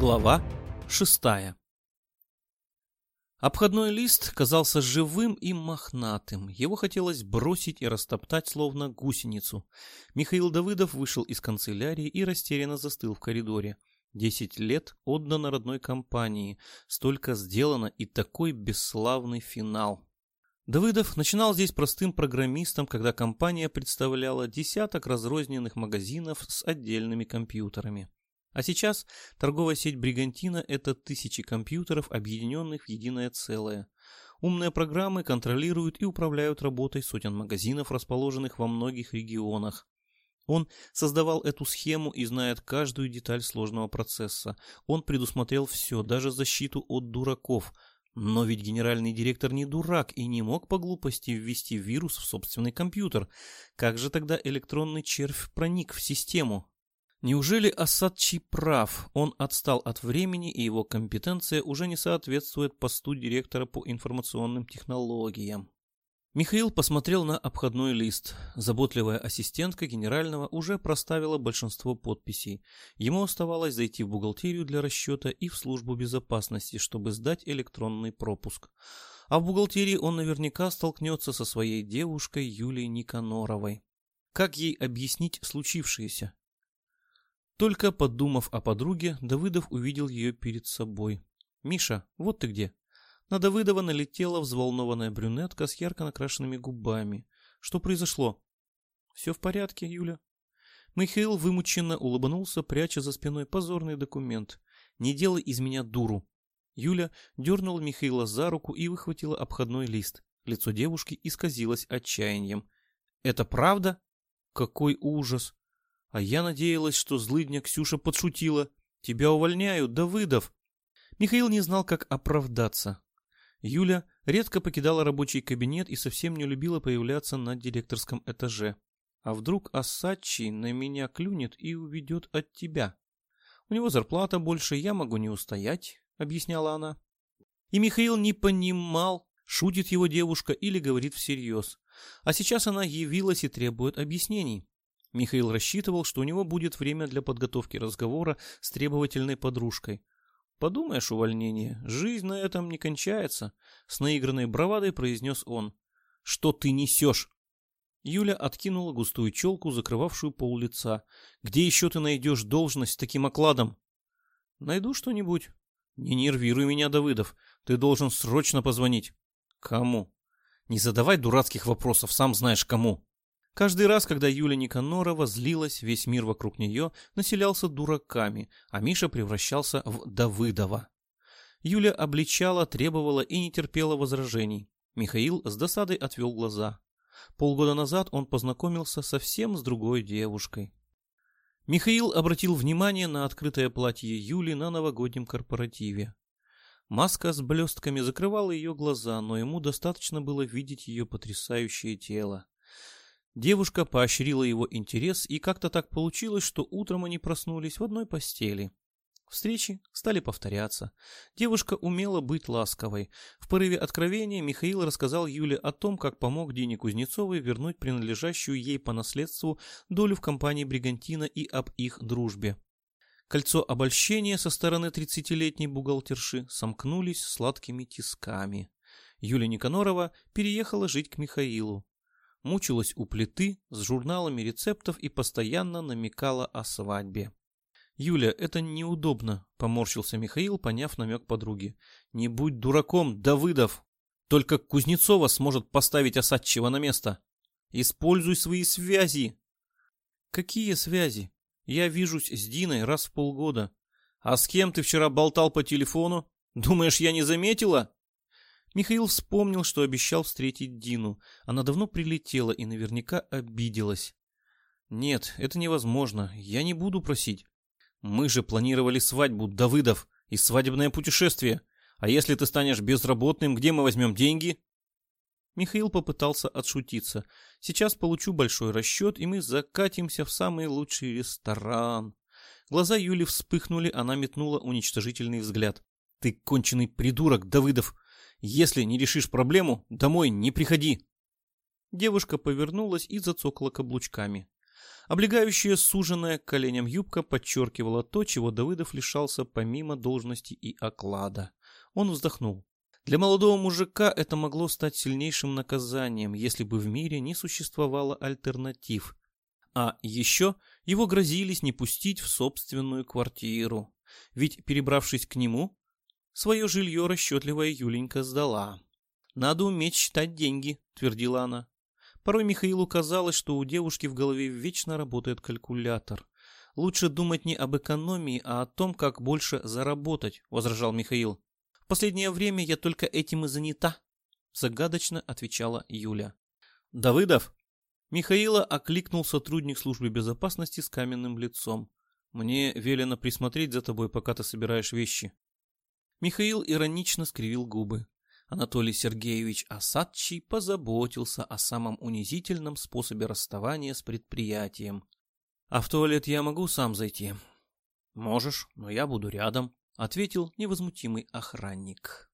Глава шестая Обходной лист казался живым и мохнатым. Его хотелось бросить и растоптать, словно гусеницу. Михаил Давыдов вышел из канцелярии и растерянно застыл в коридоре. Десять лет отдано родной компании. Столько сделано и такой бесславный финал. Давыдов начинал здесь простым программистом, когда компания представляла десяток разрозненных магазинов с отдельными компьютерами. А сейчас торговая сеть Бригантина – это тысячи компьютеров, объединенных в единое целое. Умные программы контролируют и управляют работой сотен магазинов, расположенных во многих регионах. Он создавал эту схему и знает каждую деталь сложного процесса. Он предусмотрел все, даже защиту от дураков – но ведь генеральный директор не дурак и не мог по глупости ввести вирус в собственный компьютер. Как же тогда электронный червь проник в систему? Неужели Асадчи прав? Он отстал от времени, и его компетенция уже не соответствует посту директора по информационным технологиям. Михаил посмотрел на обходной лист. Заботливая ассистентка генерального уже проставила большинство подписей. Ему оставалось зайти в бухгалтерию для расчета и в службу безопасности, чтобы сдать электронный пропуск. А в бухгалтерии он наверняка столкнется со своей девушкой Юлией Никаноровой. Как ей объяснить случившееся? Только подумав о подруге, Давыдов увидел ее перед собой. «Миша, вот ты где!» На Давыдова налетела взволнованная брюнетка с ярко накрашенными губами. Что произошло? Все в порядке, Юля. Михаил вымученно улыбнулся, пряча за спиной позорный документ. Не делай из меня дуру. Юля дернула Михаила за руку и выхватила обходной лист. Лицо девушки исказилось отчаянием. «Это правда? Какой ужас! А я надеялась, что злыдня Ксюша подшутила. Тебя увольняют, Давыдов!» Михаил не знал, как оправдаться. Юля редко покидала рабочий кабинет и совсем не любила появляться на директорском этаже. А вдруг Ассачи на меня клюнет и уведет от тебя? У него зарплата больше, я могу не устоять, объясняла она. И Михаил не понимал, шутит его девушка или говорит всерьез. А сейчас она явилась и требует объяснений. Михаил рассчитывал, что у него будет время для подготовки разговора с требовательной подружкой. Подумаешь, увольнение, жизнь на этом не кончается, с наигранной бравадой произнес он. Что ты несешь? Юля откинула густую челку, закрывавшую пол лица. Где еще ты найдешь должность с таким окладом? Найду что-нибудь. Не нервируй меня, Давыдов. Ты должен срочно позвонить. Кому? Не задавай дурацких вопросов, сам знаешь кому. Каждый раз, когда Юля Никанорова злилась, весь мир вокруг нее населялся дураками, а Миша превращался в Давыдова. Юля обличала, требовала и не терпела возражений. Михаил с досадой отвел глаза. Полгода назад он познакомился совсем с другой девушкой. Михаил обратил внимание на открытое платье Юли на новогоднем корпоративе. Маска с блестками закрывала ее глаза, но ему достаточно было видеть ее потрясающее тело. Девушка поощрила его интерес, и как-то так получилось, что утром они проснулись в одной постели. Встречи стали повторяться. Девушка умела быть ласковой. В порыве откровения Михаил рассказал Юле о том, как помог Дине Кузнецовой вернуть принадлежащую ей по наследству долю в компании «Бригантина» и об их дружбе. Кольцо обольщения со стороны 30-летней бухгалтерши сомкнулись сладкими тисками. Юля Никанорова переехала жить к Михаилу мучилась у плиты с журналами рецептов и постоянно намекала о свадьбе. «Юля, это неудобно», — поморщился Михаил, поняв намек подруги. «Не будь дураком, Давыдов! Только Кузнецова сможет поставить Осадчего на место. Используй свои связи!» «Какие связи? Я вижусь с Диной раз в полгода. А с кем ты вчера болтал по телефону? Думаешь, я не заметила?» Михаил вспомнил, что обещал встретить Дину. Она давно прилетела и наверняка обиделась. «Нет, это невозможно. Я не буду просить. Мы же планировали свадьбу, Давыдов, и свадебное путешествие. А если ты станешь безработным, где мы возьмем деньги?» Михаил попытался отшутиться. «Сейчас получу большой расчет, и мы закатимся в самый лучший ресторан». Глаза Юли вспыхнули, она метнула уничтожительный взгляд. «Ты конченый придурок, Давыдов! Если не решишь проблему, домой не приходи. Девушка повернулась и зацокала каблучками. Облегающая суженная к коленям юбка подчеркивала то, чего Давыдов лишался помимо должности и оклада. Он вздохнул. Для молодого мужика это могло стать сильнейшим наказанием, если бы в мире не существовало альтернатив. А еще его грозились не пустить в собственную квартиру. Ведь, перебравшись к нему, свое жилье расчетливая Юленька сдала. «Надо уметь считать деньги», — твердила она. Порой Михаилу казалось, что у девушки в голове вечно работает калькулятор. «Лучше думать не об экономии, а о том, как больше заработать», — возражал Михаил. «В последнее время я только этим и занята», — загадочно отвечала Юля. «Давыдов!» Михаила окликнул сотрудник службы безопасности с каменным лицом. «Мне велено присмотреть за тобой, пока ты собираешь вещи». Михаил иронично скривил губы. Анатолий Сергеевич Осадчий позаботился о самом унизительном способе расставания с предприятием. «А в туалет я могу сам зайти?» «Можешь, но я буду рядом», — ответил невозмутимый охранник.